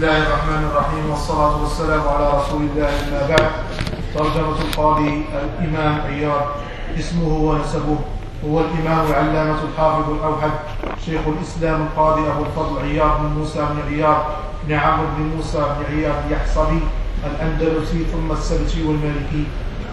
الله الرحمن الرحيم والصلاة والسلام على رسول الله أما بعد ترجمة القاضي الإمام عياض اسمه ونسبه هو الإمام العلامة الحافظ الأوحد شيخ الإسلام القاضي أبو الفضل عياض بن موسى بن عياض بن عمرو بن موسى بن عياض اليحصبي الأندلسي ثم السبتي والمالكي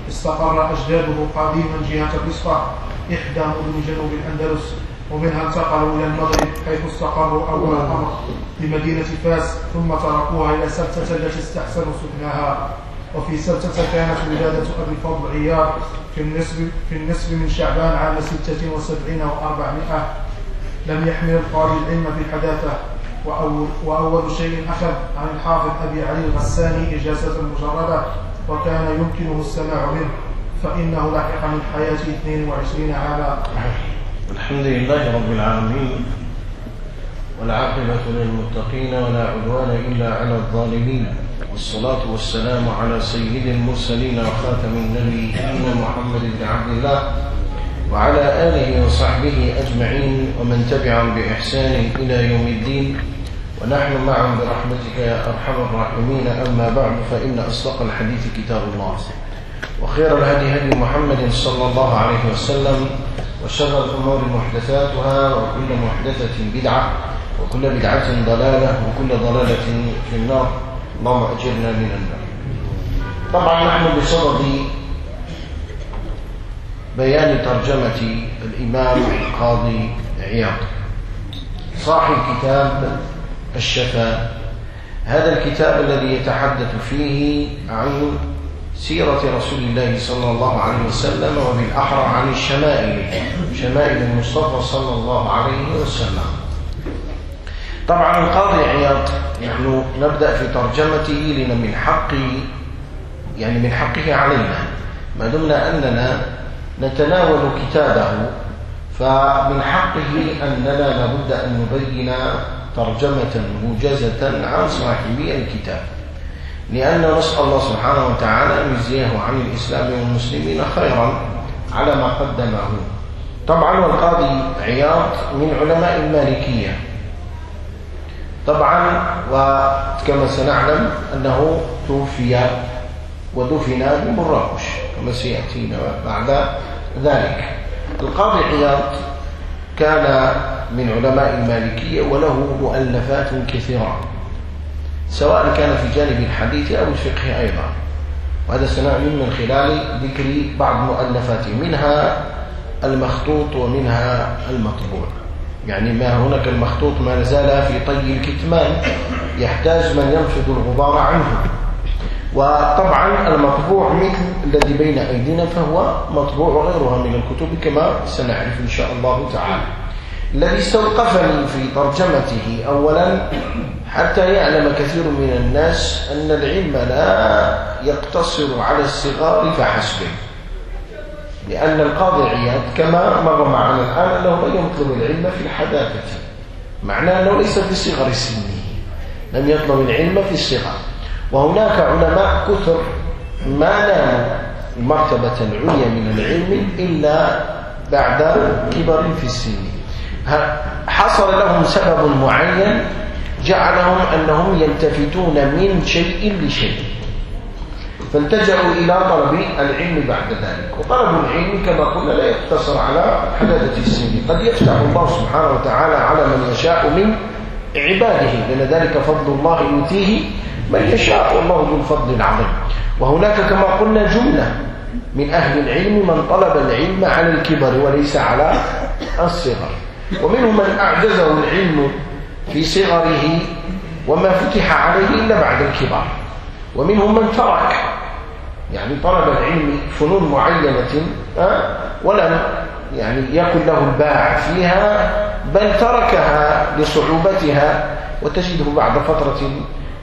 استقر أجداده قديما جهة بصرة إحدى مدن جنوب الأندلس ومنها انتقلوا إلى المغرب حيث استقروا أول الأمر بمدينة فاس ثم تركوها إلى سبتة التي استحسنوا سكناها وفي سبتة كانت ولادة أبي الفضل عياض في النصف في النصف من شعبان عام ستة وسبعين وأربعمائة لم يحمل القاضي العلم في الحداثة وأول, وأول شيء أخذ عن الحافظ أبي علي الغساني إجازة مجردة وكان يمكنه السماع منه فإنه لحق من حياته 22 عاما. الحمد لله رب العالمين والعاقبة للمتقين ولا عدوان إلا على الظالمين والصلاة والسلام على سيد المرسلين وخاتم النبيين محمد بن عبد الله وعلى آله وصحبه أجمعين ومن تبعهم بإحسان إلى يوم الدين ونحن معهم برحمتك يا أرحم الراحمين. أما بعد فإن أصدق الحديث كتاب الله وخير الهدي هدي محمد صلى الله عليه وسلم وشر الأمور محدثاتها وكل محدثة بدعة وكل بدعة ضلالة وكل ضلالة في النار. اللهم أجرنا من النار. طبعا نحن بصدد بيان ترجمة الإمام القاضي عياض صاحب كتاب الشفاء. هذا الكتاب الذي يتحدث فيه عن سيرة رسول الله صلى الله عليه وسلم وبالأحرى عن الشمائل شمائل المصطفى صلى الله عليه وسلم. طبعا القاضي عياض نحن نبدأ في ترجمته لأن من حقه يعني من حقه علينا. ما دمنا أننا نتناول كتابه فمن حقه أننا لابد أن نبين ترجمة موجزة عن صاحب الكتاب. لأن نسأل الله سبحانه وتعالى أن يجزيه عن الإسلام والمسلمين خيرا على ما قدمه. طبعا والقاضي عياض من علماء المالكية. طبعا وكما سنعلم أنه توفي ودفن بمراكش كما سيأتينا بعد ذلك. القاضي عياض كان من علماء المالكية وله مؤلفات كثيرة. سواء كان في جانب الحديث أو الفقه أيضا. وهذا سنعلم من خلال ذكر بعض مؤلفاته منها المخطوط ومنها المطبوع. يعني ما هناك المخطوط ما زال في طي الكتمان يحتاج من ينفض الغبار عنه. وطبعا المطبوع مثل الذي بين أيدينا فهو مطبوع غيرها من الكتب كما سنعرف إن شاء الله تعالى. الذي استوقفني في ترجمته أولا حتى يعلم كثير من الناس أن العلم لا يقتصر على الصغار فحسب. لأن القاضي عياد كما مر معنا الآن أنه لا يطلب العلم في الحداثة. معناه أنه ليس في صغر سنه. لم يطلب العلم في الصغر. وهناك علماء كثر ما نالوا المرتبة العليا من العلم إلا بعد كبر في السن. حصل لهم سبب معين جعلهم أنهم يلتفتون من شيء لشيء. فالتجأوا إلى طلب العلم بعد ذلك. وطلب العلم كما قلنا لا يقتصر على حداثة السن قد يفتح الله سبحانه وتعالى على من يشاء من عباده. لأن ذلك فضل الله يؤتيه من يشاء. والله ذو الفضل العظيم. وهناك كما قلنا جملة. من أهل العلم من طلب العلم على الكبر وليس على الصغر. ومنهم من أعجزه العلم في صغره وما فتح عليه إلا بعد الكبر ومنهم من ترك يعني طلب العلم فنون معينة ولم يعني يكن له الباع فيها بل تركها لصعوبتها وتجده بعد فترة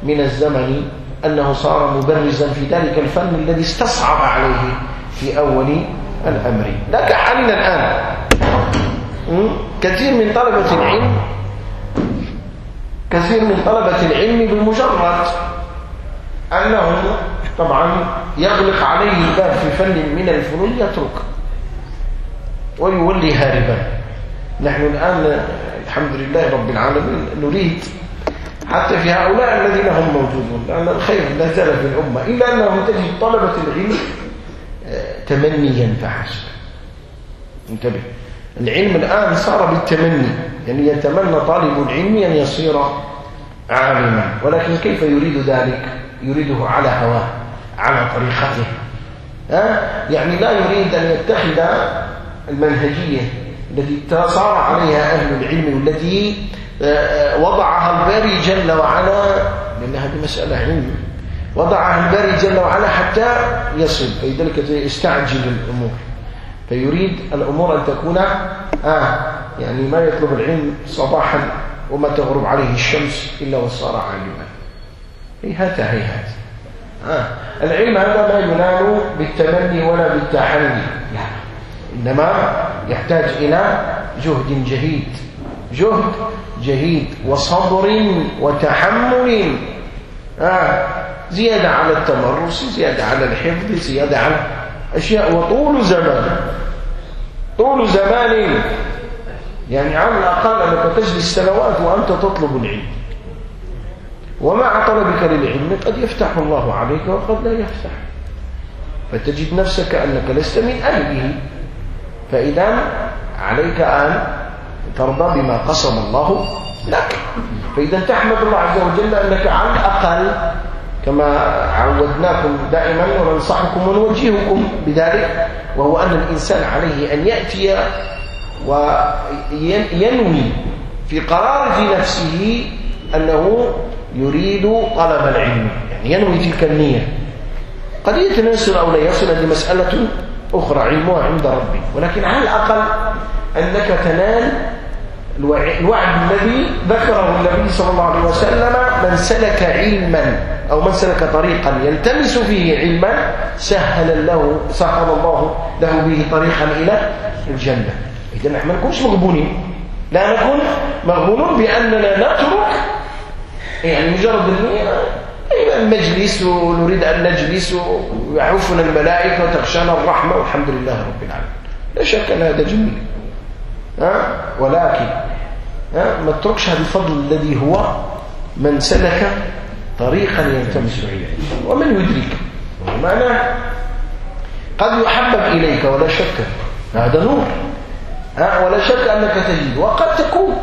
من الزمن أنه صار مبرزا في ذلك الفن الذي استصعب عليه في أول الأمر. لا كحالنا الآن. كثير من طلبة العلم كثير من طلبة العلم بمجرد أنه طبعا يغلق عليه الباب في فن من الفنون يترك ويولي هاربا. نحن الآن الحمد لله رب العالمين نريد حتى في هؤلاء الذين هم موجودون لأن الخير لا زال في الأمة إلا أنهم تجد طلبة العلم آه، تمنيا فحسب. انتبه. العلم الآن صار بالتمني يعني يتمنى طالب العلم أن يصير عالما. ولكن كيف يريد ذلك؟ يريده على هواه على طريقته. ها؟ يعني لا يريد أن يتخذ المنهجية التي صار عليها أهل العلم والتي آه، آه، وضعها الباري جل وعلا لأن هذه مسألة علم وضعها الباري جل وعلا حتى يصل. فلذلك يستعجل الأمور. فيريد الأمور أن تكون آه يعني ما يطلب العلم صباحا وما تغرب عليه الشمس إلا وصار عالما هيهات هيهات آه. العلم هذا لا ينال بالتمني ولا بالتحني لا إنما يحتاج إلى جهد جهيد جهد جهيد وصبر وتحمل آه. زيادة على التمرس زيادة على الحفظ زيادة على أشياء وطول زمان. طول زمان يعني على الأقل أنك تجلس سنوات وأنت تطلب العلم. ومع طلبك للعلم قد يفتح الله عليك وقد لا يفتح. فتجد نفسك أنك لست من أهله. فإذا عليك أن ترضى بما قسم الله لك. فإذا تحمد الله عز وجل أنك على الأقل كما عودناكم دائما وننصحكم ونوجهكم بذلك وهو أن الإنسان عليه أن يأتي وينوي في قرار في نفسه أنه يريد طلب العلم يعني ينوي تلك النية. قد يتناسل أو لا يصل هذه مسألة أخرى علمها عند ربي ولكن على الأقل أنك تنال الوعد الذي ذكره النبي صلى الله عليه وسلم من سلك علما أو من سلك طريقا يلتمس فيه علما سهل له سهل الله له به طريقا إلى الجنة. إذا نحن ما نكونش مغبونين. لا نكون مغبونون بأننا نترك يعني مجرد المجلس ونريد أن نجلس ويعرفنا الملائكة وتخشانا الرحمة والحمد لله رب العالمين. لا شك أن هذا جميل. ولكن؟ ما تتركش هذا الفضل الذي هو من سلك طريقا يلتمس إليه. ومن يدرك. معناه قد يحبب إليك ولا شك. هذا نور؟ ولا شك أنك تجد. وقد تكون.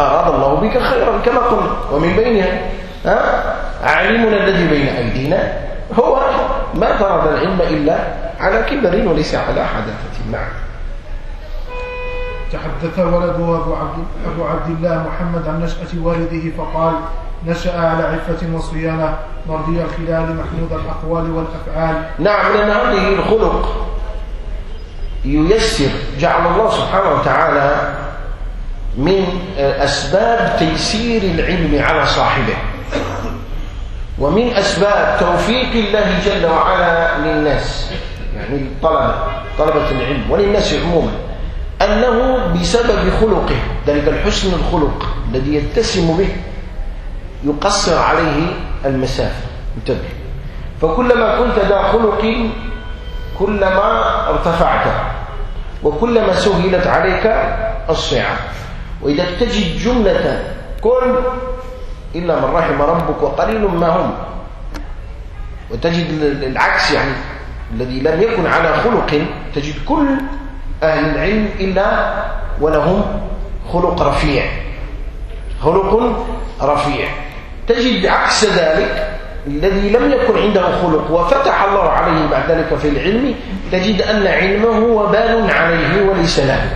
أراد الله بك خيرا كما قلنا. ومن بينها ها؟ علمنا الذي بين أيدينا هو ما فرض العلم إلا على كبر وليس على حداثة نعم تحدث ولده أبو عبد, أبو عبد الله محمد عن نشأة والده فقال نشأ على عفة وصيانة مرضي الخلال محمود الأقوال والأفعال. نعم لأن هذه الخلق. ييسر جعل الله سبحانه وتعالى من أسباب تيسير العلم على صاحبه. ومن أسباب توفيق الله جل وعلا للناس يعني الطلبة طلبة العلم وللناس عموما. أنه بسبب خلقه ذلك الحسن الخلق الذي يتسم به يقصر عليه المسافة. انتبه. فكلما كنت ذا خلق كلما ارتفعت وكلما سهلت عليك الصعاب وإذا تجد جملة كل إلا من رحم ربك وقليل ما هم. وتجد العكس يعني الذي لم يكن على خلق تجد كل أهل العلم إلا ولهم خلق رفيع. خلق رفيع. تجد عكس ذلك الذي لم يكن عنده خلق وفتح الله عليه بعد ذلك في العلم تجد أن علمه وبال عليه وليس له.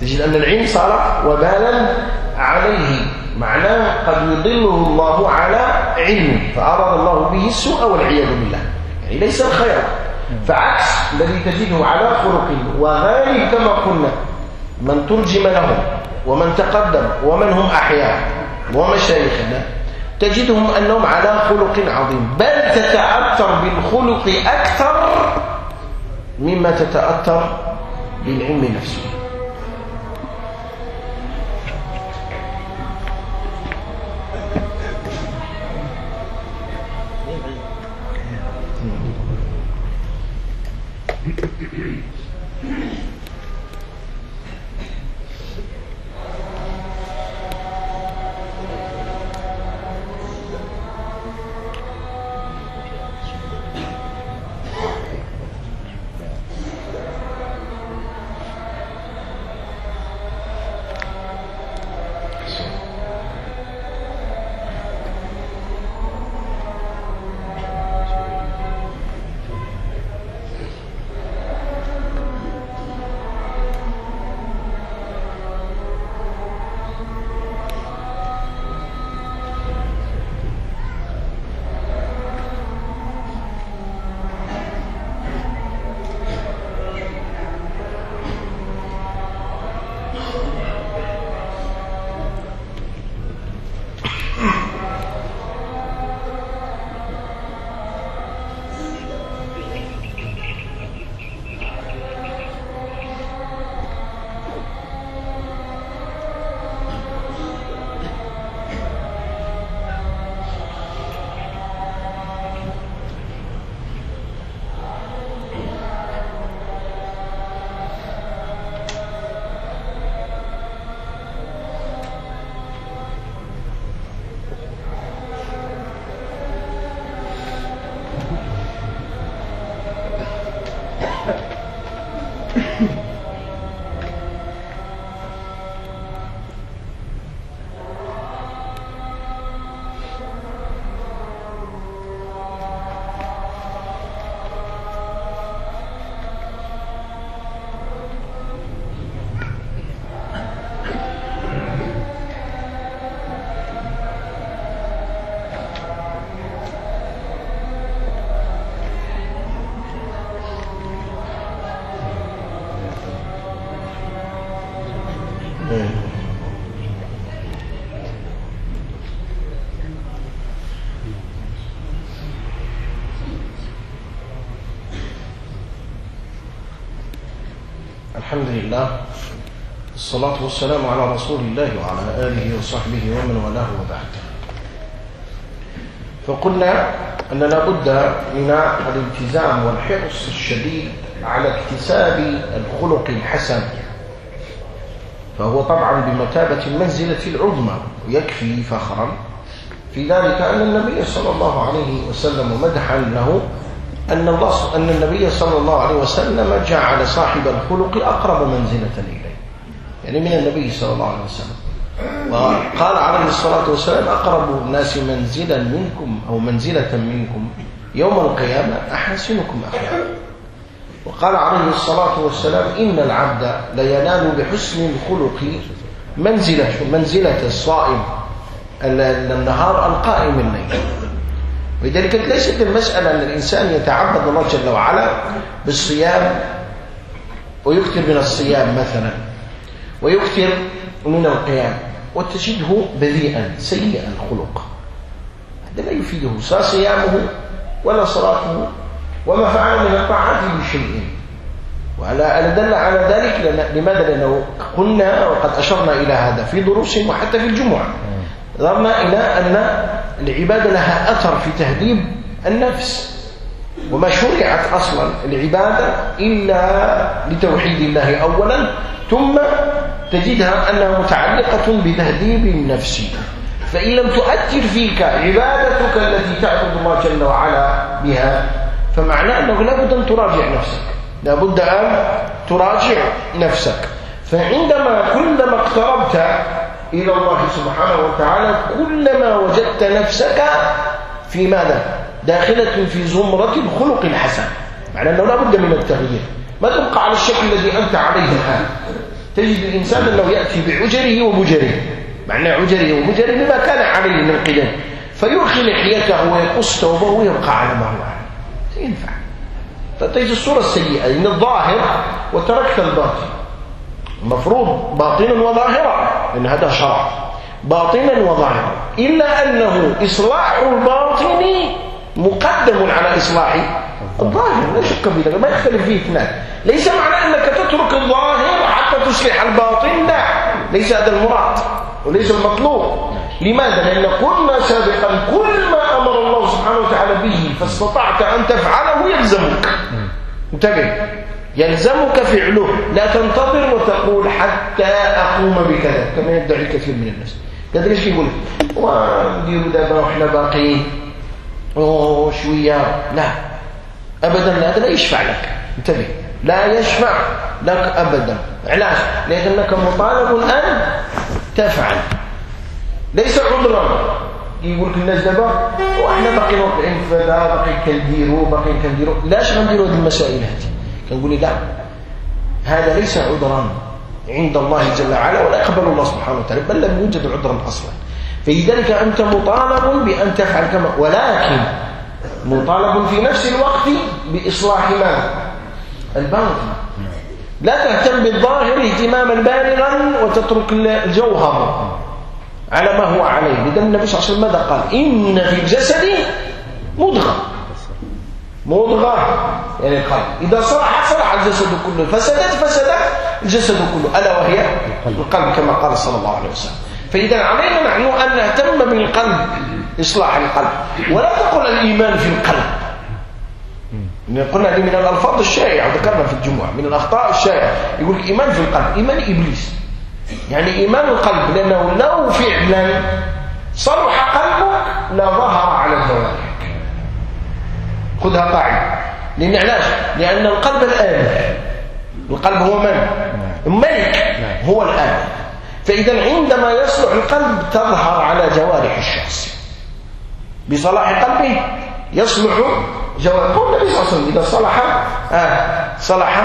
تجد أن العلم صار وبالا عليه معناه قد يضله الله على علمه فأراد الله به السوء والعياذ بالله. يعني ليس الخير. فعكس الذي تجده على خلق وغالب كما قلنا من ترجم لهم ومن تقدم ومن هم أحياء ومشايخنا تجدهم أنهم على خلق عظيم. بل تتأثر بالخلق أكثر مما تتأثر بالعلم نفسه. الحمد لله الصلاة والسلام على رسول الله وعلى آله وصحبه ومن والاه وبعد. فقلنا أن لابد من الالتزام والحرص الشديد على اكتساب الخلق الحسن فهو طبعا بمثابة المنزلة العظمى ويكفي فخرا في ذلك أن النبي صلى الله عليه وسلم مدحا له أن, الله أن النبي صلى الله عليه وسلم جعل صاحب الخلق أقرب منزلة إليه. يعني من النبي صلى الله عليه وسلم. وقال عليه الصلاة والسلام أقرب الناس منزلا منكم أو منزلة منكم يوم القيامة أحسنكم أخلاقا وقال عليه الصلاة والسلام إن العبد لينال بحسن الخلق منزلة منزلة الصائم النهار القائم الليل. ولذلك ليست المسألة أن الإنسان يتعبد الله جل وعلا بالصيام ويكثر من الصيام مثلا ويكثر من القيام وتجده بذيئا سيء الخلق. هذا لا يفيده لا صيامه ولا صلاته وما فعل من الطاعات بشيء وعلى دل على ذلك لماذا؟ لأنه قلنا وقد أشرنا إلى هذا في دروس وحتى في الجمعة. نظرنا إلى أن العبادة لها أثر في تهذيب النفس. وما شرعت أصلا العبادة إلا لتوحيد الله أولا ثم تجدها أنها متعلقة بتهذيب النفس. فإن لم تؤثر فيك عبادتك التي تعبد الله جل وعلا بها فمعناه أنه لابد أن تراجع نفسك. لابد أن تراجع نفسك. فعندما كلما اقتربت إلى الله سبحانه وتعالى كلما وجدت نفسك في ماذا؟ داخلة في زمرة الخلق الحسن. معنى أنه لا بد من التغيير. ما تبقى على الشكل الذي أنت عليه الآن. تجد الإنسان أنه يأتي بعجره وبجره. معنى عجره وبجره لما كان عليه من قدم فيرخي لحيته ويقص ثوبه ويبقى على ما هو عليه. ينفع. فتجد الصورة السيئة. إن الظاهر وتركت الباطن. المفروض باطنا وظاهرا لأن هذا شرع. باطنا وظاهرا إلا أنه إصلاح الباطن مقدم على إصلاح الظاهر. لا شك في ذلك ما يختلف فيه اثنان. ليس معنى أنك تترك الظاهر حتى تصلح الباطن لا. ليس هذا المراد وليس المطلوب. لماذا؟ لأن قلنا سابقا كل ما أمر الله سبحانه وتعالى به فاستطعت أن تفعله يلزمك. انتبه. يلزمك فعله. لا تنتظر وتقول حتى أقوم بكذا. كما يدعي الكثير من الناس. هذا ليش يقول؟ ونديروا دابا وحنا باقيين. شوية. لا. ابدا لا. هذا لا يشفع لك. انتبه. لا يشفع لك ابدا. علاش؟ لأنك مطالب ان تفعل. ليس عذرا. يقول لك الناس دابا وحنا باقيين واقعين في هذا باقيين كنديروا باقيين كنديروا لاش غنديروا هذه المسائل هذه كنقول لي لا هذا ليس عذرا عند الله جل وعلا ولا يقبل الله سبحانه وتعالى بل لم يوجد عذرا أصلا. فلذلك أنت مطالب بأن تفعل كما ولكن مطالب في نفس الوقت بإصلاح ما؟ الباطن. لا تهتم بالظاهر اهتماما بالغا وتترك الجوهر على ما هو عليه. لذلك النبي صلى الله عليه وسلم ماذا قال؟ إن في الجسد مضغه مضغة يعني القلب. إذا صلح صلح الجسد كله. فسدت فسد الجسد كله. ألا وهي القلب. كما قال صلى الله عليه وسلم. فإذا علينا نحن أن نهتم بالقلب إصلاح القلب. ولا تقل الإيمان في القلب. قلنا هذه من الألفاظ الشائعة. ذكرنا في الجمعة. من الأخطاء الشائعة. يقول إيمان في القلب. إيمان إبليس. يعني إيمان القلب. لأنه لو فعلا صلح قلبك لظهر على الزواج خذها قاعدة لأن علاش؟ لأن القلب الآن. القلب هو من؟ الملك هو الآن. فإذا عندما يصلح القلب تظهر على جوارح الشخص. بصلاح قلبه يصلح جوارح. النبي صلى الله عليه وسلم إذا صلح آه صلح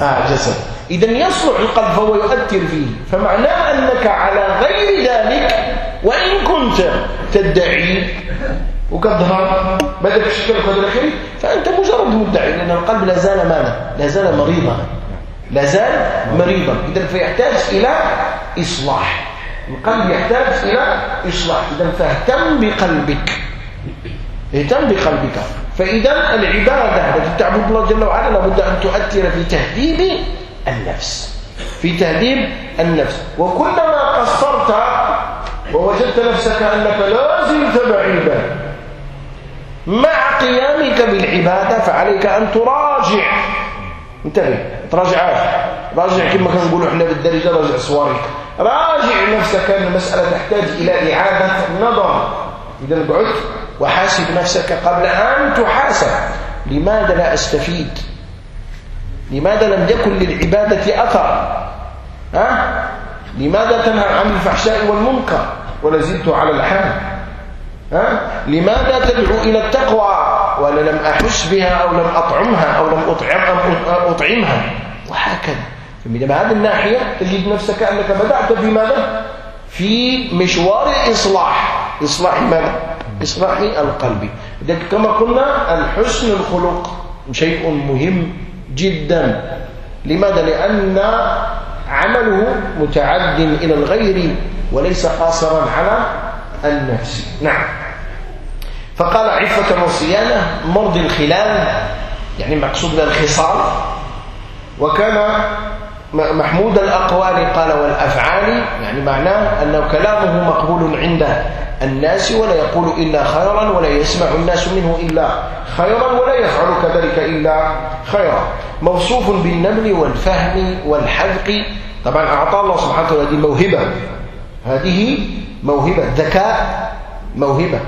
آه جسد. إذا يصلح القلب فهو يؤثر فيه. فمعناه أنك على غير ذلك وإن كنت تدعي وكظهر بدك الشكل وكذا الأخير فأنت مجرد مدعي لأن القلب لا زال ماذا؟ لا زال مريضا. لا زال مريضا. إذا فيحتاج إلى إصلاح. القلب يحتاج إلى إصلاح. إذا فاهتم بقلبك. اهتم بقلبك. فإذا العبادة التي تعبد الله جل وعلا لابد أن تؤثر في تهذيب النفس. في تهذيب النفس. وكلما قصرت ووجدت نفسك أنك لا زلت بعيدا. مع قيامك بالعبادة فعليك أن تراجع. انتبه تراجعات راجع كما كنقولوا إحنا بالدرجة راجع صواريك راجع نفسك أن المسألة تحتاج إلى إعادة نظر. إذا قعدت وحاسب نفسك قبل أن تحاسب. لماذا لا أستفيد؟ لماذا لم يكن للعبادة أثر؟ ها؟ لماذا تنهى عن الفحشاء والمنكر؟ ولا زلت على الحال لماذا تدعو إلى التقوى؟ ولا لم أحس بها أو لم أطعمها أو لم أطعم أطعمها. وهكذا. فمن هذه الناحية تجد نفسك أنك بدأت في ماذا؟ في مشوار الإصلاح. إصلاح ماذا؟ إصلاح القلب. كما قلنا الحسن الخلق شيء مهم جدا. لماذا؟ لأن عمله متعد إلى الغير وليس قاصرا على النفس. نعم. فقال عفة وصيانة مرض الخلال يعني مقصود بالخصال وكان محمود الأقوال قال والأفعال يعني معناه أنه كلامه مقبول عند الناس ولا يقول إلا خيرا ولا يسمع الناس منه إلا خيرا ولا يفعل كذلك إلا خيرا. موصوف بالنبل والفهم والحذق. طبعا أعطى الله سبحانه وتعالى هذه موهبة. هذه موهبة ذكاء موهبة.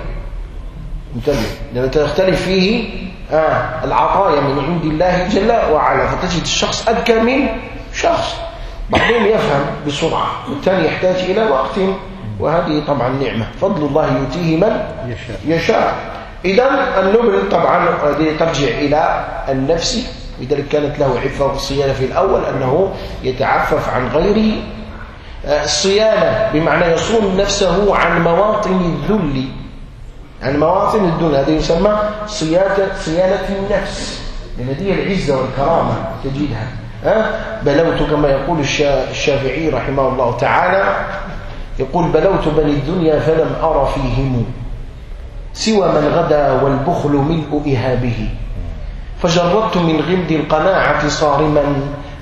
انتبه لما تختلف فيه آه العطايا من عند الله جل وعلا فتجد الشخص أذكى من شخص. بعضهم يفهم بسرعة والثاني يحتاج إلى وقت وهذه طبعا نعمة. فضل الله يؤتيه من يشاء, يشاء. إذا النبل طبعا هذه ترجع إلى النفس. لذلك كانت له عفة والصيانة في الأول أنه يتعفف عن غيره الصيانة بمعنى يصون نفسه عن مواطن الذل. عن مواطن الذل هذا يسمى صيانة, صيانة النفس. لأن دي العزة والكرامة تجدها. بلوت كما يقول الشافعي رحمه الله تعالى يقول بلوت بني الدنيا فلم أرى فيهم سوى من غدا والبخل ملء إهابه. فجردت من غمد القناعة صارما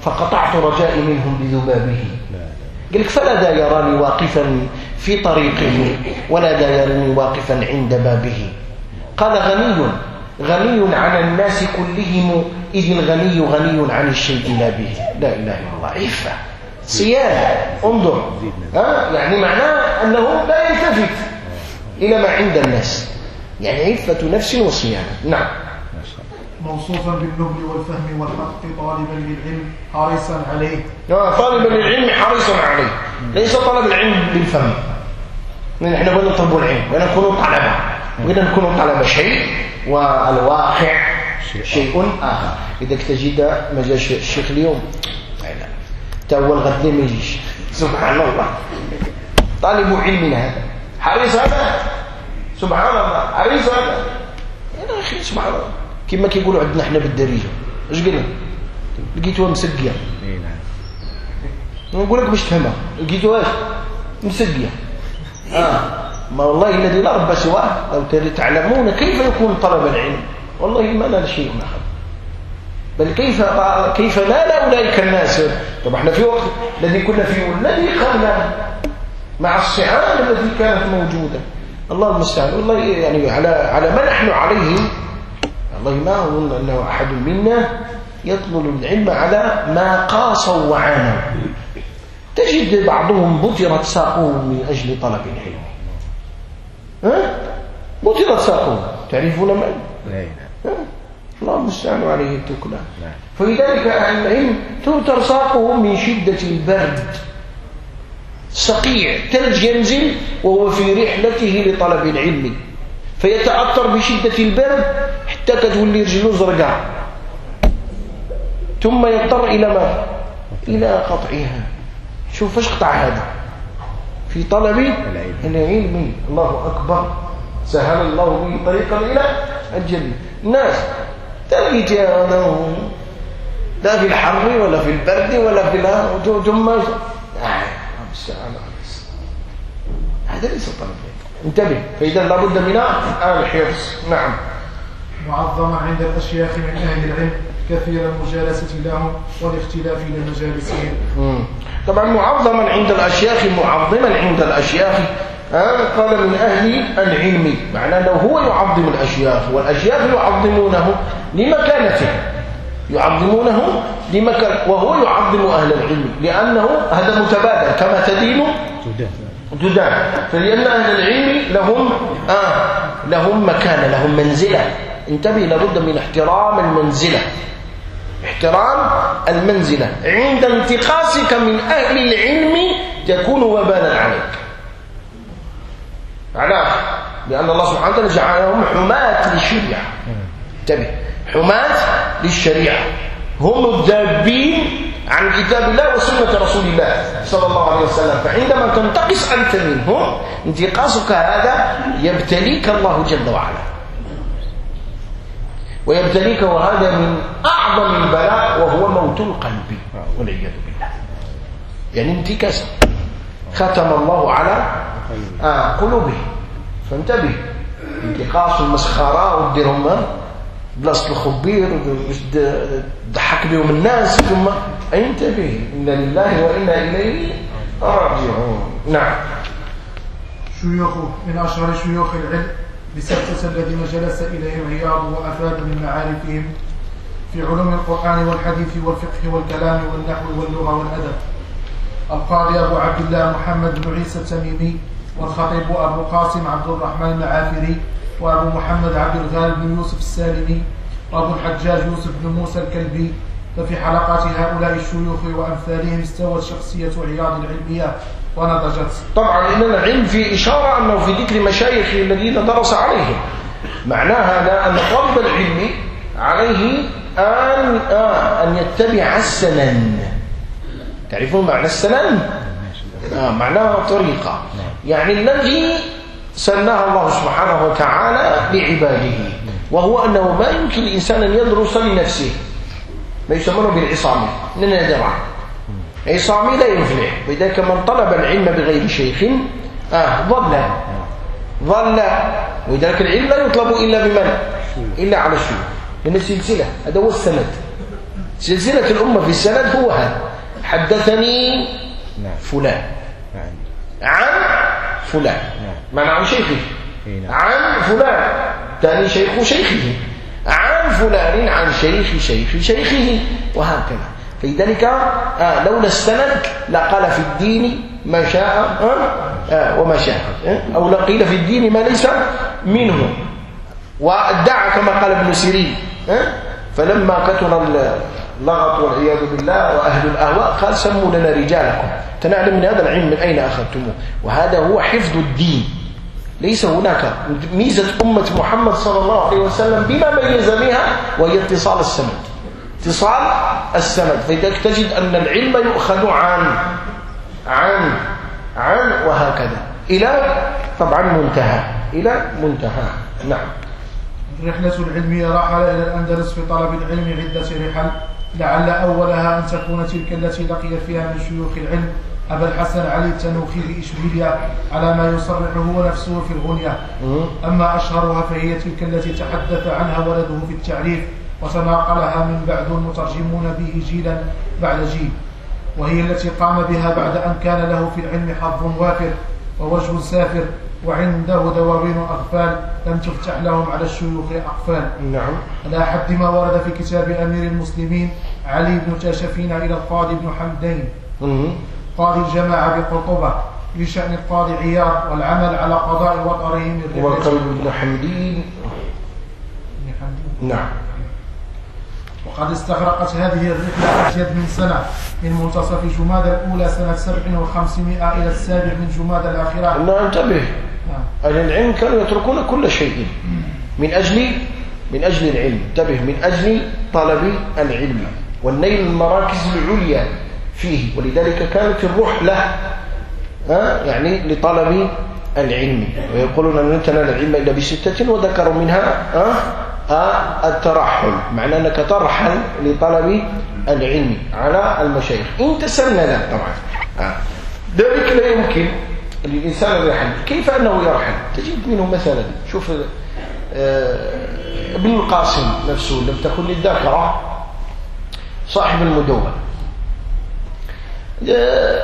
فقطعت رجائي منهم بذبابه قال لك فلا ذا يراني واقفا في طريقه ولا ذا يراني واقفا عند بابه. قال غني غني عن الناس كلهم إذ الغني غني عن الشيء لا به. لا إله إلا الله. عفة. صيانة انظر. ها؟ يعني معناه أنه لا يلتفت إلى ما عند الناس. يعني عفة نفس وصيانة نعم. موصوفا بالنبل والفهم والحق طالبا للعلم حريصا عليه. آه طالبا للعلم حريصا عليه. ليس طلب العلم بالفهم. نحن بدنا نطلب العلم بدنا نكون طلبة. بدنا نكون طلبة شيء والواقع شيء آخر. إذا تجد ما جاش الشيخ اليوم لا تأول غد ما يجيش. سبحان الله. طالب علم هذا. حريص هذا سبحان الله. حريص هذا يا أخي سبحان الله. كما كيقولوا عندنا إحنا بالدارجة. اش قلنا؟ لقيتوها مسقية. إي نعم. نقول لك باش تفهمها. لقيتوها مسقية. آه. ما والله الذي لا رب سواه لو تعلمون كيف يكون طلب العلم. والله ما لنا شيء اخر بل كيف كيف نال أولئك الناس. طب إحنا في وقت الذي كنا فيه الذي قبله مع الصعاب التي كانت موجودة. الله المستعان والله يعني على على ما نحن عليه والله ما أظن أنه أحد منا يطلب العلم على ما قاسوا وعانوا. تجد بعضهم بطرت ساقهم من أجل طلب العلم. ها؟ بطرت ساقهم تعرفون من؟ لا الله المستعان عليه التكلى فلذلك أهل العلم توتر ساقهم من شدة البرد. صقيع ثلج ينزل وهو في رحلته لطلب العلم. فيتأثر بشدة البرد حتى تتولي رجله زرقاء ثم يضطر إلى ماذا؟ إلى قطعها. شوف إيش قطع هذا؟ في طلب العلم. الله أكبر. سهل الله به طريقا إلى الجنة. الناس تلقيت هذا لا في الحر ولا في البرد ولا في ثم هذا ليس طلب. انتبه فإذا لابد من الحفظ نعم. معظما عند الأشياخ من أهل العلم كثير المجالسة لهم والاختلاف لمجالسهم طبعا معظما عند الأشياخ معظما عند الأشياخ آه قال من أهل العلم. معناه أنه هو يعظم الأشياخ والأشياخ يعظمونه لمكانته يعظمونه لمكان وهو يعظم أهل العلم لأنه هذا متبادل كما تدين تدان فلأن أهل العلم لهم آه لهم مكانة لهم منزلة. انتبه لابد من احترام المنزلة. احترام المنزلة. عند انتقاصك من أهل العلم يكون وبالا عليك. على لأن الله سبحانه وتعالى جعلهم حماة للشريعة. انتبه. حماة للشريعة. هم الذابين عن كتاب الله وسنة رسول الله صلى الله عليه وسلم. فعندما تنتقص أنت منهم انتقاصك هذا يبتليك الله جل وعلا. ويبتليك وهذا من أعظم البلاء وهو موت القلب. والعياذ بالله. يعني انتكاسا ختم الله على آه قلوبهم. فانتبه. انتقاص المسخرة والدرهم بلاصة الخبير ضحك بهم الناس ثم انتبه. إنا لله وإنا إليه راجعون. نعم. شيوخ من أشهر شيوخ العلم. بسبتة الذين جلس إليهم عياض وأفاد من معارفهم في علوم القرآن والحديث والفقه والكلام والنحو واللغة والأدب. القاضي أبو عبد الله محمد بن عيسى التميمي والخطيب أبو قاسم عبد الرحمن المعافري وأبو محمد عبد الغالب بن يوسف السالمي وأبو الحجاج يوسف بن موسى الكلبي ففي حلقات هؤلاء الشيوخ وأمثالهم استوت شخصية عياض العلمية ونضجت طبعا إن العلم في إشارة أنه في ذكر مشايخ الذين درس عليهم. معناها أن طالب العلم عليه أن, آه أن يتبع السنن. تعرفون معنى السنن؟ آه معناه طريقة يعني الذي سناها الله سبحانه وتعالى لعباده وهو أنه ما يمكن الإنسان أن يدرس لنفسه. ما يسمونه بالعصامي لن ندرع عصامي لا يفلح ولذلك من طلب العلم بغير شيخ آه ضل. ضل. ولذلك العلم لا يطلب إلا بمن؟ إلا على الشيوخ. لأن السلسلة هذا هو السند. سلسلة الأمة في السند هو هذا. حدثني فلان. عن فلان. معنى عن شيخه. عن فلان. ثاني شيخ شيخه. عن فلان عن شيخ شيخ شيخه. وهكذا. فلذلك آه لولا السند لقال في الدين ما شاء آه آه وما شاء أو لقيل في الدين ما ليس منه. وادعى كما قال ابن سيرين فلما كثر اللغط والعياذ بالله وأهل الأهواء قال سموا لنا رجالكم. تنعلم من هذا العلم من أين أخذتموه؟ وهذا هو حفظ الدين. ليس هناك ميزة أمة محمد صلى الله عليه وسلم بما ميز بها وهي اتصال السند اتصال السند. فلذلك تجد أن العلم يؤخذ عن عن عن وهكذا. إلى طبعا منتهى. إلى منتهى. نعم. الرحلة العلمية رحل إلى الأندلس في طلب العلم عدة رحل لعل أولها أن تكون تلك التي لقي فيها من شيوخ العلم. أبا الحسن علي التنوخي بإشبيليا على ما يصرح هو نفسه في الغنية. أما أشهرها فهي تلك التي تحدث عنها ولده في التعريف. وتناقلها من بعد المترجمون به جيلا بعد جيل وهي التي قام بها بعد أن كان له في العلم حظ وافر ووجه سافر وعنده دواوين أغفال لم تفتح لهم على الشيوخ أقفال. نعم. على حد ما ورد في كتاب أمير المسلمين علي بن تاشفين إلى القاضي بن حمدين. قاضي الجماعة بقرطبة بشأن القاضي عياض والعمل على قضاء وطره من وقلب بن حمدين نعم. وقد استغرقت هذه الرحلة أزيد من سنة. من منتصف جماد الأولى سنة 700 إلى السابع من جماد الآخرة لا انتبه. نعم. أهل العلم كانوا يتركون كل شيء. من أجل من أجل العلم. انتبه. من أجل طلب العلم. والنيل المراكز العليا فيه. ولذلك كانت الرحلة يعني لطلب العلم. ويقولون أن تنال العلم إلا بستة وذكروا منها الترحل. معنى أنك ترحل لطلب العلم على المشايخ. إن تسنن طبعا. ذلك لا يمكن للإنسان أن يرحل. كيف أنه يرحل؟ تجد منه مثلا شوف آه، ابن القاسم نفسه لم تكن للذاكرة صاحب المدونة. آه،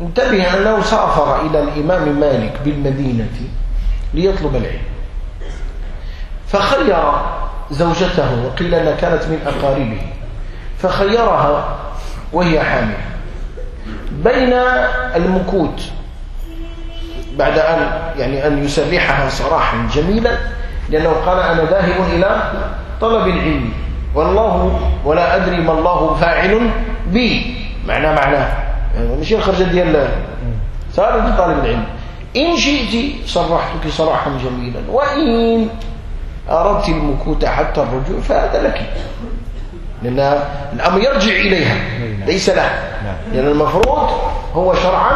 انتبه أنه سافر إلى الإمام مالك بالمدينة ليطلب العلم. فخير زوجته وقيل أنها كانت من أقاربه. فخيرها وهي حامل. بين المكوت بعد أن يعني أن يسرحها صراحا جميلا لأنه قال أنا ذاهب إلى طلب العلم. والله ولا أدري ما الله فاعل بي. معناه معناه يعني مش الخرجة ديال صار طالب العلم. إن شئت صرحتك صراحا جميلا. وإن أردت المكوت حتى الرجوع فهذا لك. لأن الأمر يرجع إليها ليس له لأن المفروض هو شرعا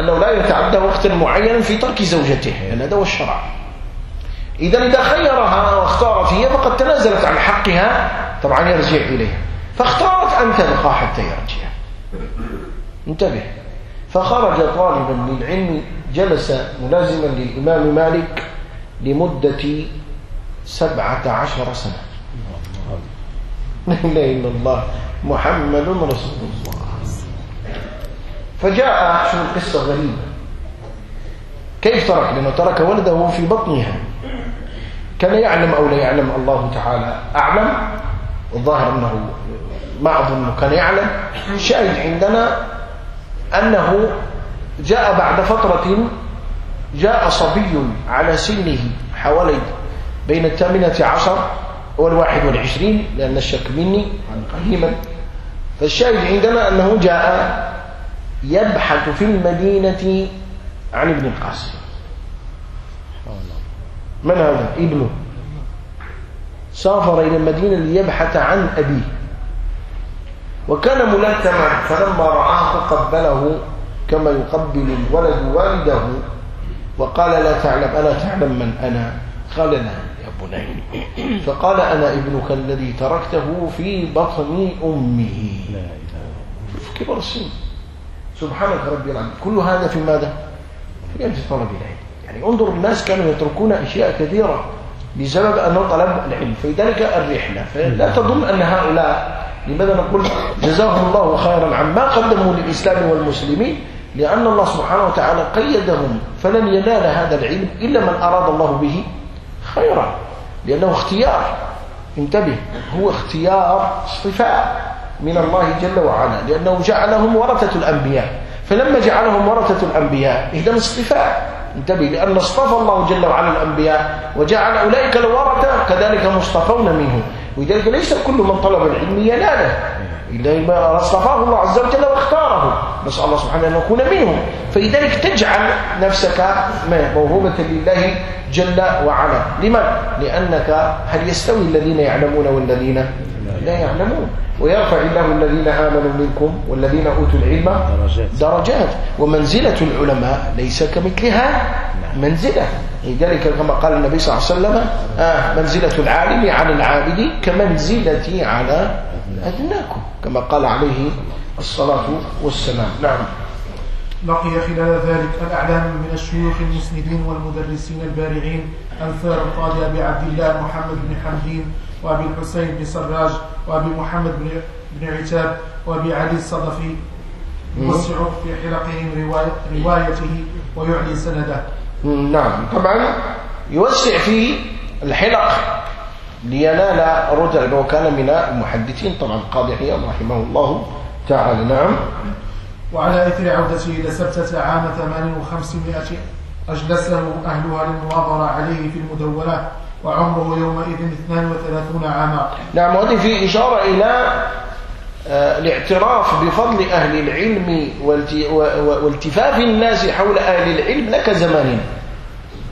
أنه لا يتعدى وقتا معينا في ترك زوجته لأن هذا هو الشرع. إذا إذا خيرها واختارت هي فقد تنازلت عن حقها طبعا يرجع إليها. فاختارت أن تبقى حتى يرجع. انتبه. فخرج طالبا للعلم جلس ملازما للإمام مالك لمدة سبعة عشر سنة. لا إله إلا الله. محمد رسول الله. فجاء شو القصة غريبة كيف ترك؟ لأنه ترك ولده في بطنها. كان يعلم أو لا يعلم الله تعالى أعلم. والظاهر أنه ما أظن كان يعلم. شاهد عندنا أنه جاء بعد فترة جاء صبي على سنه حوالي بين الثامنة عشر والواحد والعشرين لأن الشك مني قديما. فالشاهد عندنا أنه جاء يبحث في المدينة عن ابن القاسم. من هذا؟ ابنه. سافر إلى المدينة ليبحث عن أبيه. وكان ملتما فلما رآه قبله كما يقبل الولد والده وقال لا تعلم ألا تعلم من أنا؟ قال لا بني فقال أنا ابنك الذي تركته في بطن أمه. في كبر السن. سبحانك ربي العظيم. كل هذا في ماذا؟ في أجل طلب العلم. يعني انظر الناس كانوا يتركون أشياء كثيرة بسبب أنه طلب العلم. فلذلك الرحلة. فلا تظن أن هؤلاء لماذا نقول جزاهم الله خيرا عما قدموا للإسلام والمسلمين؟ لأن الله سبحانه وتعالى قيدهم فلن ينال هذا العلم إلا من أراد الله به خيرا. لأنه اختيار. انتبه هو اختيار اصطفاء من الله جل وعلا لأنه جعلهم ورثة الأنبياء. فلما جعلهم ورثة الأنبياء إذا اصطفاء انتبه لأن اصطفى الله جل وعلا الأنبياء وجعل أولئك الورثة كذلك مصطفون منه ولذلك ليس كل من طلب العلم يناله. إلا اصطفاه الله عز وجل واختاره. نسأل الله سبحانه أن نكون منهم. فلذلك تجعل نفسك موهوبة لله جل وعلا. لمن؟ لأنك هل يستوي الذين يعلمون والذين لا يعلمون. ويرفع الله الذين آمنوا منكم والذين أوتوا العلم درجات, درجات. ومنزلة العلماء ليس كمثلها منزلة. لذلك كما قال النبي صلى الله عليه وسلم آه منزلة العالم على العابد كمنزلتي على أدناكم كما قال عليه الصلاة والسلام. نعم. بقي خلال ذلك الأعلام من الشيوخ المسندين والمدرسين البارعين أمثال القاضي أبي عبد الله محمد بن حمدين وأبي الحسين بن سراج وأبي محمد بن عتاب وأبي علي الصدفي يوسع في حلقهم روايته ويعلي سنده. نعم. طبعا يوسع في الحلق لينال رتب وكان من المحدثين. طبعا قاضي عياض رحمه الله تعالى. نعم. وعلى إثر عودته إلى سبتة عام 8500 أجلسه أهلها للمناظرة عليه في المدونة. وعمره يومئذ 32 عاما. نعم وهذه في إشارة إلى آه، الاعتراف بفضل أهل العلم والتفاف الناس حول أهل العلم لك زماننا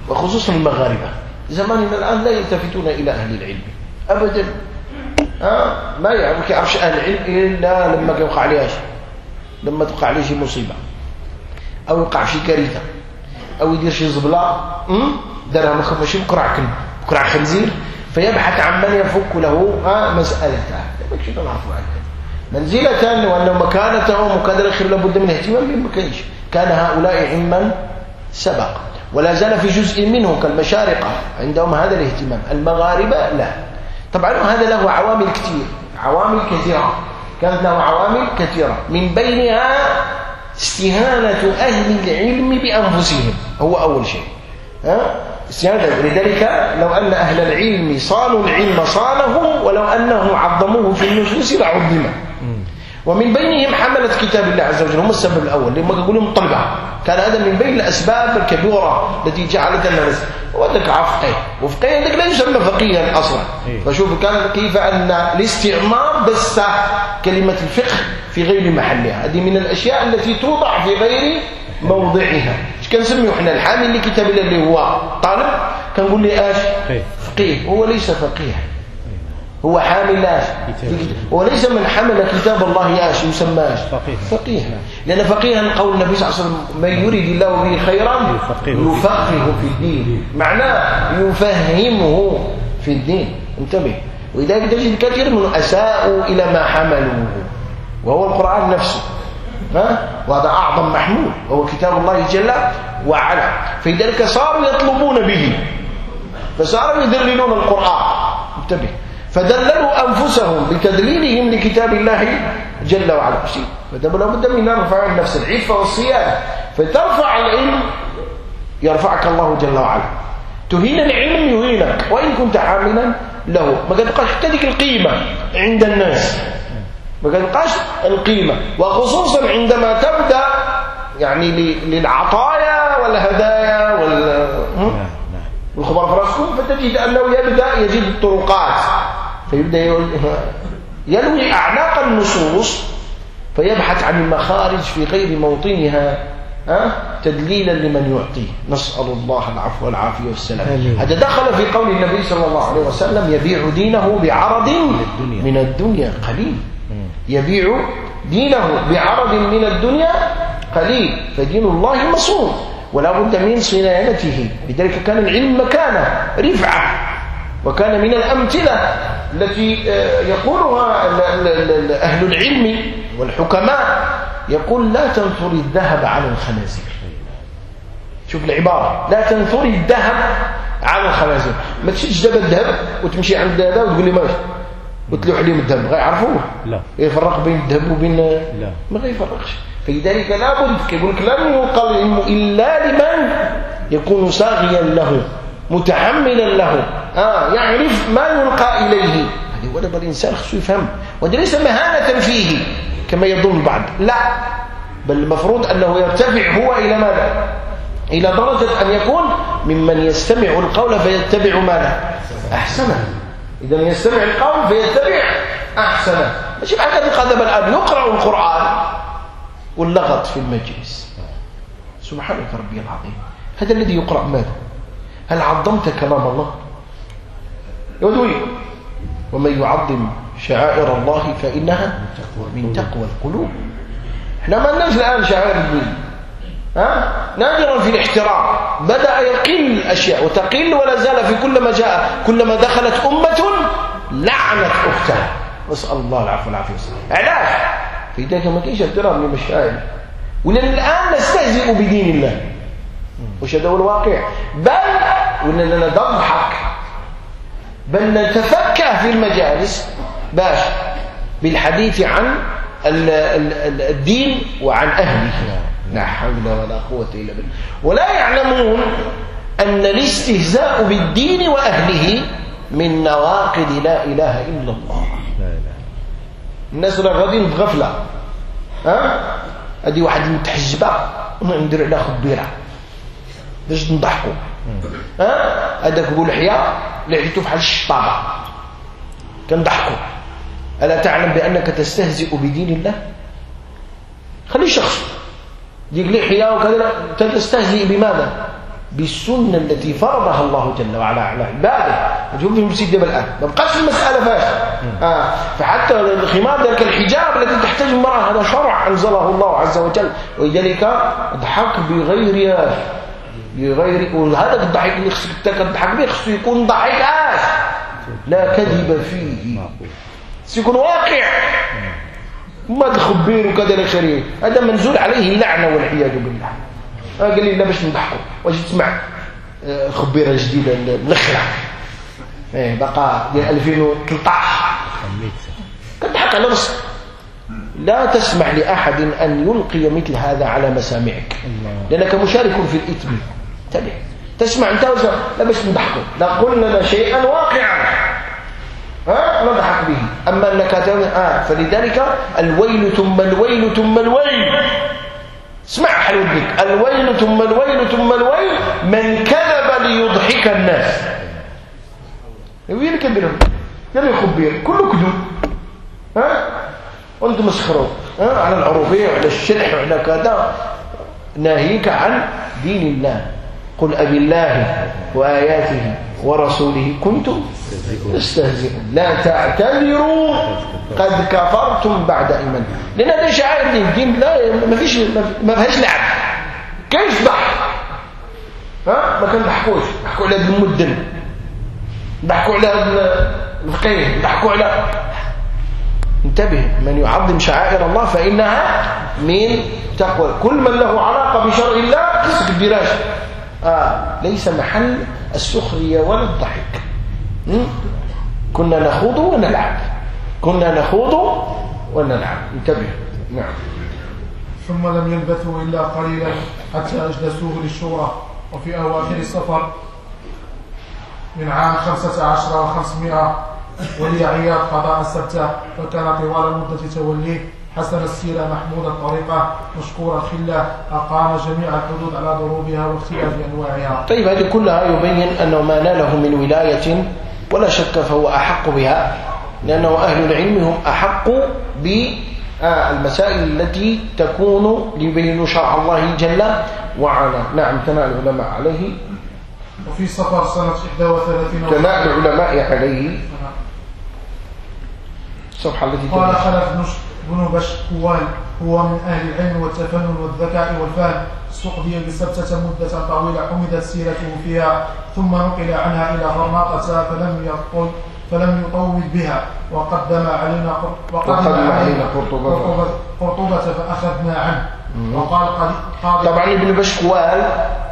وخصوصا المغاربة. زماننا الآن لا يلتفتون إلى أهل العلم أبدا. آه ما يعرف يعرفش أهل العلم إلا لما يوقع عليها شيء لما توقع عليه شي مصيبة أو يوقع شي كارثة أو يدير شي زبلة. دارها ماشي بقرع كلب بقرع خنزير فيبحث عن من يفك له مسألته. منزلة وأن مكانته ومكان الأخير لابد من اهتمام ما كانش كان هؤلاء عمن سبق. ولا زال في جزء منه كالمشارقة عندهم هذا الاهتمام. المغاربة لا. طبعا هذا له عوامل كثير. عوامل كثيرة. كانت له عوامل كثيرة. من بينها استهانة أهل العلم بأنفسهم. هو أول شيء. ها؟ استهانة لذلك لو أن أهل العلم صانوا العلم صانه ولو أنهم عظموه في النصوص لعظمه. ومن بينهم حملة كتاب الله عز وجل هم السبب الأول. لما يقول لهم طلبة كان هذا من بين الأسباب الكبيرة التي جعلت الناس وذلك عفقه وفقه لا يسمى فقيها أصلا. إيه. فشوف كان كيف أن الاستعمار بس كلمة الفقه في غير محلها. هذه من الأشياء التي توضع في غير موضعها. إيش كنسميه إحنا؟ الحامل لكتاب الله اللي هو طالب كنقول لي اش فقيه. فقيه. هو ليس فقيه. هو حامل اش وليس من حمل كتاب الله اش يسمى اش فقيه. لأن فقيها قول النبي صلى الله عليه وسلم من يريد الله به خيرا يفقهه في- يفقهه في الدين. معناه يفهمه في الدين. انتبه. ولذلك تجد كثير من أساءوا إلى ما حملوه. وهو القرآن نفسه؟ وهذا أعظم محمول وهو كتاب الله جل وعلا. فلذلك صاروا يطلبون به. فصاروا يذللون القرآن. انتبه. فدللوا أنفسهم بتدليلهم لكتاب الله جل وعلا. فده لابد من رفع النفس العفة والصيانة. فترفع العلم يرفعك الله جل وعلا. تهين العلم يهينك. وإن كنت حاملا له. ما قد تلك القيمة عند الناس. ما قد قاش القيمة وخصوصا عندما تبدأ يعني للعطايا والهدايا وال؟ نعم نعم والخبر في راسكم فتجد أنه يبدأ يجد الطرقات فيبدأ يلوي أعناق النصوص فيبحث عن المخارج في غير موطنها ها؟ تدليلا لمن يعطيه نسأل الله العفو والعافية والسلام. هذا دخل في قول النبي صلى الله عليه وسلم يبيع دينه بعرض الدنيا. من الدنيا قليل. يبيع دينه بعرض من الدنيا قليل فدين الله مصون ولا بد من صيانته لذلك كان العلم مكانة رفعة. وكان من الأمثلة التي آه، يقولها أهل العلم والحكماء. يقول لا تنثر الذهب على الخنازير. شوف العبارة. لا تنثري الذهب على الخنازير. ما تشدش دابا الذهب وتمشي عند هذا وتقول لي ماشي. وتلوح عليهم الذهب غيعرفوه لا. يفرق بين الذهب وبين لا. ما غيفرقش. فلذلك لابد كيقول لك لن يلقى العلم إلا لمن يكون صاغيا له متحملا له. آه يعرف ما يلقى إليه. هذه هو دابا الإنسان خصو يفهم. وهذا ليس مهانة فيه كما يظن البعض. لا. بل المفروض أنه يرتفع هو إلى ماذا؟ إلى درجة أن يكون ممن يستمع القول فيتبع ماذا؟ أحسنه. إذا يستمع القول فيتبع أحسنه. ماشي بحال هذا القدم الآن يقرا القرآن واللغط في المجلس. سبحانك ربي العظيم. هذا الذي يقرأ ماذا؟ هل عظمت كلام الله؟ يودوي ومن يعظم شعائر الله فإنها من تقوى القلوب. إحنا ما لناش الآن شعائر الدين ها؟ نادرا في الاحترام. بدأ يقل الأشياء وتقل ولا زال في كل ما جاء كلما دخلت أمة لعنت أختها. نسأل الله العفو والعافية. علاش في ذلك ما كاينش احترام للمشاعر ولأن الآن نستهزئ بدين الله. وش هذا هو الواقع؟ بل ولأننا نضحك. بل نتفكه في المجالس. باش. بالحديث عن ال- ال- ال- الدين وعن أهله. لا حول ولا قوة إلا بالله. ولا يعلمون أن الاستهزاء بالدين وأهله من نواقض لا إله إلا الله. الناس راه غاديين في غفله ها؟ هذه واحد متحجبه ندير عليها خبيرة. باش نضحكوا ها؟ هذاك ابو لحيه لحيته بحال الشطابة. كنضحكوا ألا تعلم بأنك تستهزئ بدين الله؟ خلي شخص. ديك لحيه وكذا. أنت تستهزئ بماذا؟ بالسنة التي فرضها الله جل وعلا على عباده. شوف في المسجد دابا الآن. ما بقاش المسألة فاش آه. فحتى الخمار ذلك الحجاب الذي تحتاج المراه هذا شرع أنزله الله عز وجل. ولذلك ضحك بغير بغير وهذا الضحك اللي خصك انت كتضحك به خصو يكون ضحك اش لا كذب فيه. خصو يكون واقع. ما تخبير وكذا إلى اخره هذا منزول عليه اللعنه والعياذ بالله. قال لي لا باش نضحكوا. واش تسمع؟ الخبيره الجديده الاخرى إيه بقى ديال 2013 كضحك على راسك لا تسمح لأحد أن يلقي مثل هذا على مسامعك. لأنك مشارك في انتبه تسمع أنت لا باش نضحكوا. لا قلنا لنا شيئا واقعا. ها؟ نضحك به أما أنك آه فلذلك الويل ثم الويل ثم الويل. اسمع حل ودنك الويل ثم الويل ثم الويل من كذب ليضحك الناس. وين كبيرهم قال يخبر كله كذب ها؟ وأنتم مسخروا ها؟ على العروبية وعلى الشرح وعلى كذا. ناهيك عن دين الله. قل أبي الله وآياته ورسوله كنتم تستهزئون. لا تعتذروا قد كفرتم بعد إيمان لأن هذا شعائر الدين لا ما فيش ما فيهاش لعب. كيف ضحك ها؟ ما كنضحكوش ضحكوا على المدن. ضحكوا على الفقيه ضحكوا على انتبه. من يعظم شعائر الله فإنها من تقوى. كل من له علاقة بشرع الله قصة الدراجة آه ليس محل السخرية ولا الضحك كنا نخوض ونلعب. كنا نخوض ونلعب. انتبه. نعم. ثم لم يلبثوا إلا قليلا حتى أجلسوه للشورى وفي أواخر السفر من عام خمسة عشر وخمسمائة ولي عياض قضاء السبتة فكان طوال مدة توليه حسن السيرة محمود الطريقة مشكور الخلة أقام جميع الحدود على ضروبها واختلاف أنواعها طيب هذه كلها يبين أنه ما ناله من ولاية ولا شك فهو أحق بها لأنه أهل العلم هم أحق بالمسائل التي تكون ليبين شرع الله جل وعلا. نعم ثناء العلماء عليه. وفي سفر سنة 31 ثناء العلماء عليه. الصفحة التي قال خلف بن بشكوال هو من أهل العلم والتفنن والذكاء والفهم. استقضي بسبتة مدة طويلة حمدت سيرته فيها ثم نقل عنها إلى غرناطة فلم يطل فلم يطول بها. وقدم علينا وقدم علينا قرطبة. قرطبة فأخذنا عنه. وقال قاضي طبعا ابن بشكوال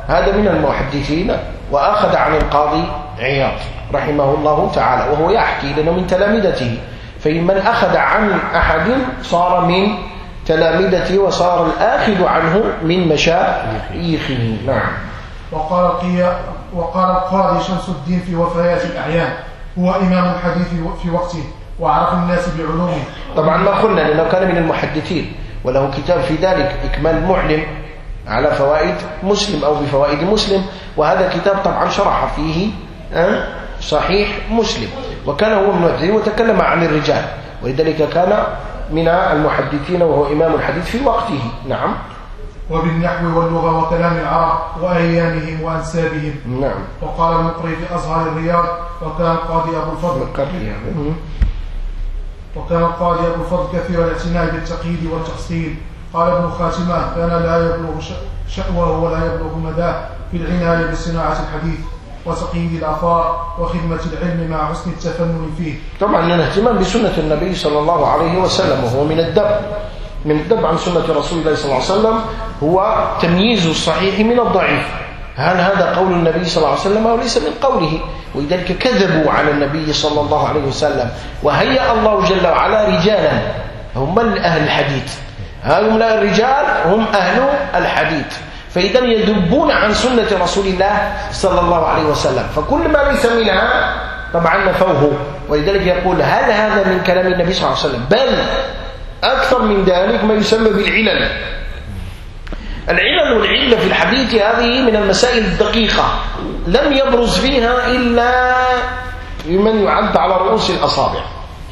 هذا من المحدثين وأخذ عن القاضي عياض رحمه الله تعالى وهو يحكي لأنه من تلامذته. فمن أخذ عن أحد صار من تلامذته وصار الآخذ عنه من مشايخه. نعم. وقال وقال القاضي شمس الدين في وفيات الأعيان هو إمام الحديث في وقته وأعرف الناس بعلومه. طبعا ما قلنا لأنه كان من المحدثين وله كتاب في ذلك إكمال المعلم على فوائد مسلم أو بفوائد مسلم وهذا كتاب طبعا شرح فيه صحيح مسلم. وكان هو من المحدثين وتكلم عن الرجال. ولذلك كان من المحدثين وهو إمام الحديث في وقته. نعم. وبالنحو واللغة وكلام العرب وأيامهم وأنسابهم. نعم. وقال المقري في أزهر الرياض وكان قاضي أبو الفضل وكان القاضي أبو الفضل كثير الاعتناء بالتقييد والتحصيل قال ابن خاتمان كان لا يبلغ شأوه ولا يبلغ مداه في العناية بصناعة الحديث. وتقييد الآثار وخدمة العلم مع حسن التفنن فيه. طبعا الاهتمام بسنة النبي صلى الله عليه وسلم وهو من الدب. من الدب عن سنة رسول الله صلى الله عليه وسلم هو تمييز الصحيح من الضعيف. هل هذا قول النبي صلى الله عليه وسلم أو ليس من قوله؟ ولذلك كذبوا على النبي صلى الله عليه وسلم. وهيأ الله جل وعلا رجالا. هم أهل الحديث؟ هؤلاء الرجال هم أهل الحديث. فإذا يذبون عن سنة رسول الله صلى الله عليه وسلم. فكل ما ليس منها طبعا نفوه. ولذلك يقول هل هذا من كلام النبي صلى الله عليه وسلم؟ بل أكثر من ذلك ما يسمى بالعلل. العلل والعلة في الحديث هذه من المسائل الدقيقة. لم يبرز فيها إلا لمن يعد على رؤوس الأصابع.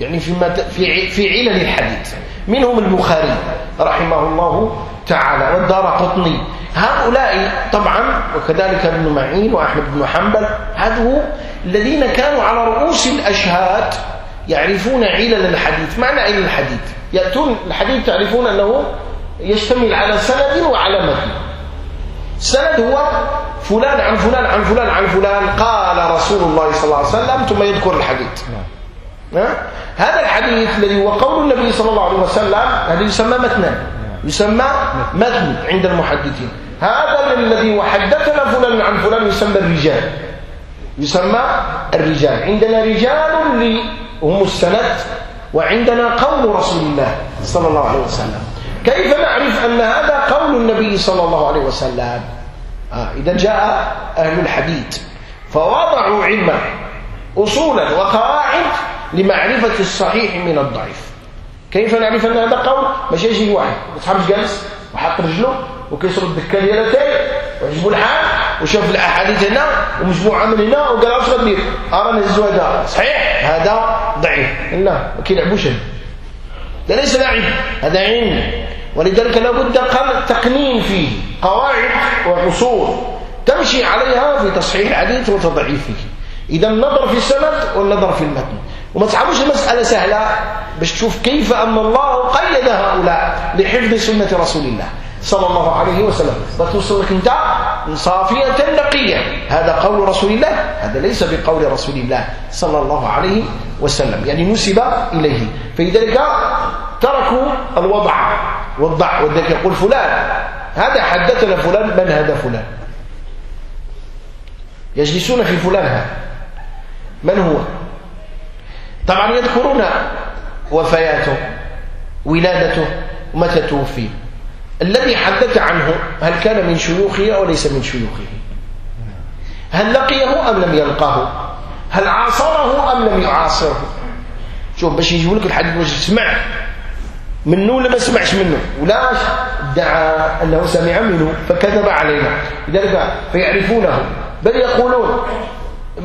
يعني في في في علل الحديث. منهم البخاري رحمه الله تعالى والدار قطني. هؤلاء طبعا وكذلك ابن معين وأحمد بن حنبل هذو الذين كانوا على رؤوس الأشهاد يعرفون علل الحديث. معنى علل الحديث؟ يأتون الحديث تعرفون أنه يشتمل على سند وعلى متن. السند هو فلان عن فلان عن فلان عن فلان قال رسول الله صلى الله عليه وسلم ثم يذكر الحديث. هذا الحديث الذي هو قول النبي صلى الله عليه وسلم هذا يسمى متنا. يسمى متن عند المحدثين. هذا الذي وحدثنا فلان عن فلان يسمى الرجال. يسمى الرجال. عندنا رجال هم السند وعندنا قول رسول الله صلى الله عليه وسلم. كيف نعرف أن هذا قول النبي صلى الله عليه وسلم؟ آه إذا جاء أهل الحديث. فوضعوا علما أصولا وقواعد لمعرفة الصحيح من الضعيف. كيف نعرف أن هذا قول؟ ماشي يجي واحد. ما جالس وحط رجله. وكيشرب الدكه ديالتين وعجبو الحال وشاف الأحاديث هنا ومجموعه من هنا وقال اش غدير أرى نهزو هذا صحيح؟ هذا ضعيف. لا ما كيلعبوش هذا ليس لعب. هذا علم. ولذلك لابد تقنين فيه قواعد وأصول تمشي عليها في تصحيح الحديث وتضعيفه. إذا النظر في السند والنظر في المتن. وما تصعبوش المسألة سهلة باش تشوف كيف أن الله قيد هؤلاء لحفظ سنة رسول الله. صلى الله عليه وسلم. فتوصل لك انت؟ صافية نقية. هذا قول رسول الله. هذا ليس بقول رسول الله صلى الله عليه وسلم. يعني نسب إليه. فلذلك تركوا الوضع. والضع وذلك يقول فلان. هذا حدثنا فلان. من هذا فلان؟ يجلسون في فلان هذا. من هو؟ طبعا يذكرون وفياته ولادته ومتى توفي. الذي حدث عنه هل كان من شيوخه أو ليس من شيوخه. هل لقيه أم لم يلقاه؟ هل عاصره أم لم يعاصره؟ شوف باش يجيب لك الحديث واش تسمع. منه ولا ما سمعش منه؟ ولاش ادعى أنه سمع منه فكذب علينا. لذلك فيعرفونه. بل يقولون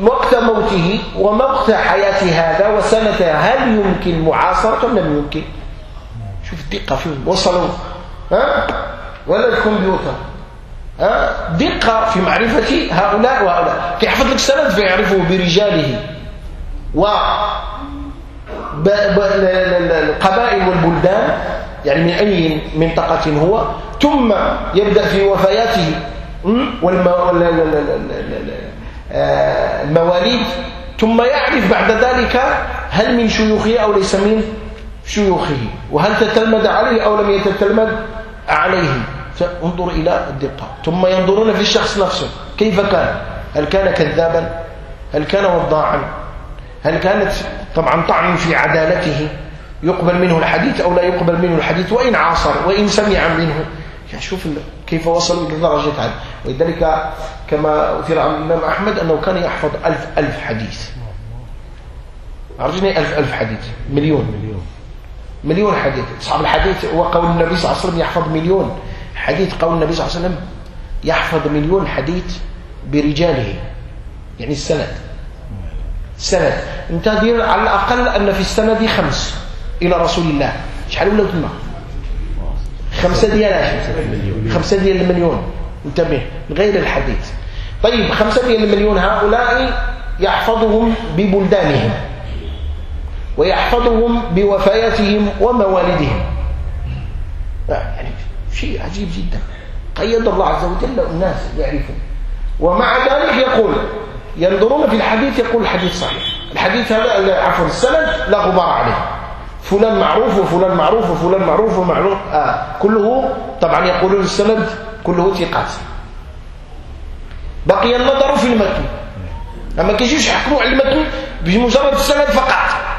وقت موته ووقت حياة هذا وسنة هل يمكن معاصرة؟ أم لم يمكن. شوف الدقة فين وصلوا. ولا الكمبيوتر دقة في معرفة هؤلاء وهؤلاء. كيحفظ لك السند فيعرفه برجاله. و القبائل والبلدان يعني من أي منطقة هو ثم يبدأ في وفياته والمواليد ثم يعرف بعد ذلك هل من شيوخه أو ليس من شيوخه وهل تتلمذ عليه أو لم يتتلمذ؟ عليه. فانظر إلى الدقة. ثم ينظرون في الشخص نفسه. كيف كان؟ هل كان كذابا؟ هل كان وضاعا؟ هل كانت طبعا طعن في عدالته؟ يقبل منه الحديث أو لا يقبل منه الحديث؟ وإن عاصر وإن سمع منه. يعني شوف كيف وصلوا لدرجة هذه. ولذلك كما أثير عن الإمام أحمد أنه كان يحفظ ألف ألف حديث. عرجني ألف ألف حديث. مليون. مليون. مليون حديث. أصحاب الحديث هو قول النبي صلى الله عليه وسلم يحفظ مليون. حديث قول النبي صلى الله عليه وسلم يحفظ مليون حديث برجاله. يعني السند. السند انت دير على الأقل أن في السند خمس إلى رسول الله. شحال ولا تما خمسة ديال خمسة ديال المليون. انتبه. غير الحديث. طيب خمسة ديال المليون هؤلاء يحفظهم ببلدانهم. ويحفظهم بوفياتهم وموالدهم. يعني شيء عجيب جدا. قيد الله عز وجل الناس يعرفون. ومع ذلك يقول ينظرون في الحديث يقول الحديث صحيح. الحديث هذا عفوا السند لا غبار عليه. فلان معروف وفلان معروف وفلان معروف ومعروف. آه كله طبعا يقولون السند كله ثقات. بقي النظر في المتن. أما كيجيوش يحكموا على المتن بمجرد السند فقط.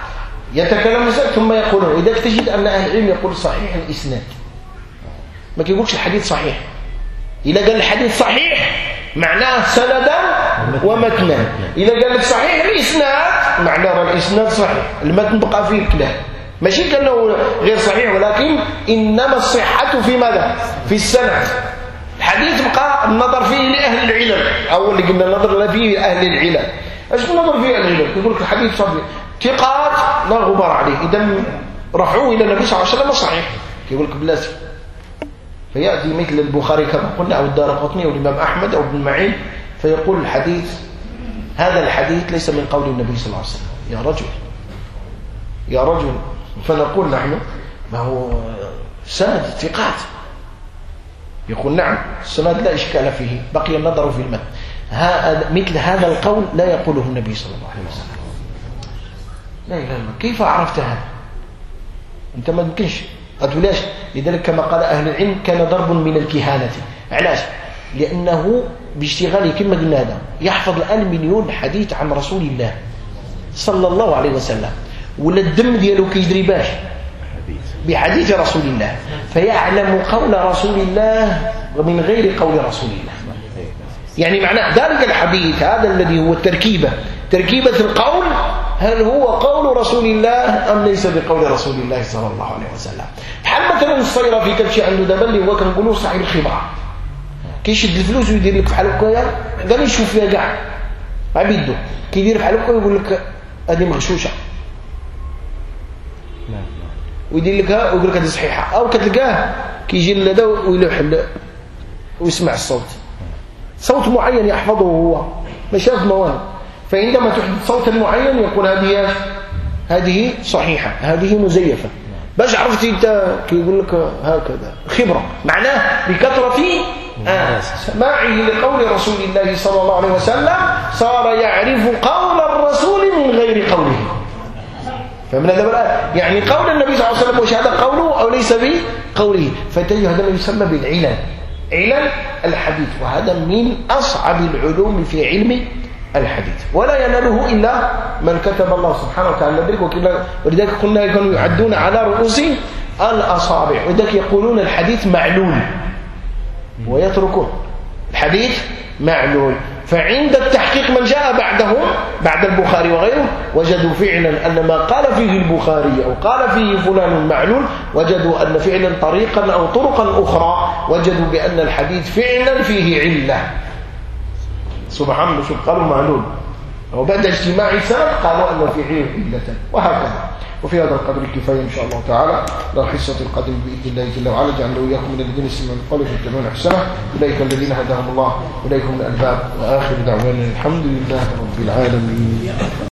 يتكلم ثم يقولون إذا تجد أن أهل العلم يقول صحيح الإسناد. ما كيقولش الحديث صحيح. إذا قال الحديث صحيح معناه سندا ومتنا. إذا قال لك صحيح الإسناد معناه الإسناد صحيح. المتن بقى فيه الكلام ماشي كأنه غير صحيح ولكن إنما الصحة في ماذا؟ في السند. الحديث بقى النظر فيه لأهل العلم أو اللي قلنا النظر فيه لأهل العلم. إيش النظر فيه العلم؟ يقول لك الحديث صحيح. ثقات لا غبار عليه. إذا رفعوه إلى النبي صلى الله عليه وسلم صحيح يقول لك بلاتي فيأتي مثل البخاري كما قلنا أو الدار قطني أو الإمام أحمد أو ابن معين فيقول الحديث هذا الحديث ليس من قول النبي صلى الله عليه وسلم. يا رجل يا رجل. فنقول نحن ما هو سند ثقات. يقول نعم السند لا إشكال فيه بقي النظر في المتن. مثل هذا القول لا يقوله النبي صلى الله عليه وسلم. لا إله إلا الله كيف عرفت هذا؟ أنت ما يمكنش. قلت ليش لذلك كما قال أهل العلم كان ضرب من الكهانة. علاش؟ لأنه باشتغاله كما قلنا هذا. يحفظ الآن مليون حديث عن رسول الله صلى الله عليه وسلم. ولا الدم ديالو كيدري باش؟ بحديث رسول الله. فيعلم قول رسول الله ومن غير قول رسول الله. يعني معنى ذلك الحديث هذا الذي هو التركيبة تركيبة القول هل هو قول رسول الله أم ليس بقول رسول الله صلى الله عليه وسلم؟ بحال مثلا الصيرة في كبشي عنده دابا اللي هو كنقولوا صاحب الخبرة. كيشد الفلوس ويدير لك بحال هكايا قال يشوف فيها كاع عبيدو كيدير بحال هكا ويقول لك هذه مغشوشة. ويدير لك ويقول لك هذه صحيحة. أو كتلقاه كيجي لهذا ويلوح ويسمع الصوت. صوت معين يحفظه هو. ما شاف مواهب فعندما تحدث صوتا معين يقول هذه هذه صحيحة هذه مزيفة. باش عرفتي انت كيقول لك هكذا. خبرة. معناه بكثرة آه سماعه لقول رسول الله صلى الله عليه وسلم صار يعرف قول الرسول من غير قوله. فمن هذا يعني قول النبي صلى الله عليه وسلم وش هذا قوله أو ليس بقوله؟ فتجي هذا ما يسمى بالعلل. علل الحديث. وهذا من أصعب العلوم في علم الحديث. ولا يناله إلا من كتب الله سبحانه وتعالى. ذلك ولذلك قلنا كانوا يعدون على رؤوس الأصابع. ولذلك يقولون الحديث معلول. ويتركون. الحديث معلول. فعند التحقيق من جاء بعدهم بعد البخاري وغيره وجدوا فعلا أن ما قال فيه البخاري أو قال فيه فلان معلول وجدوا أن فعلا طريقا أو طرقا أخرى وجدوا بأن الحديث فعلا فيه علة. سبحان شوف قالوا معلول وبعد اجتماع السند قالوا أن فيه علة وهكذا. وفي هذا القدر الكفاية إن شاء الله تعالى. لا حصة القدر بإذن الله جل وعلا. جعلنا وإياكم من الذين يسمعون القول فيتبعون أحسنه. أولئك الذين هداهم الله. هم الألباب وآخر دعوانا الحمد لله رب العالمين.